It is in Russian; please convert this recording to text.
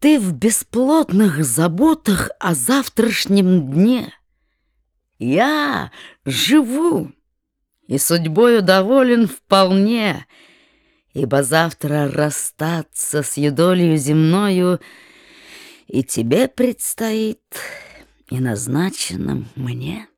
Ты в бесплотных заботах о завтрашнем дне. Я живу и судьбою доволен вполне, Ибо завтра расстаться с едолью земною И тебе предстоит, и назначенным мне.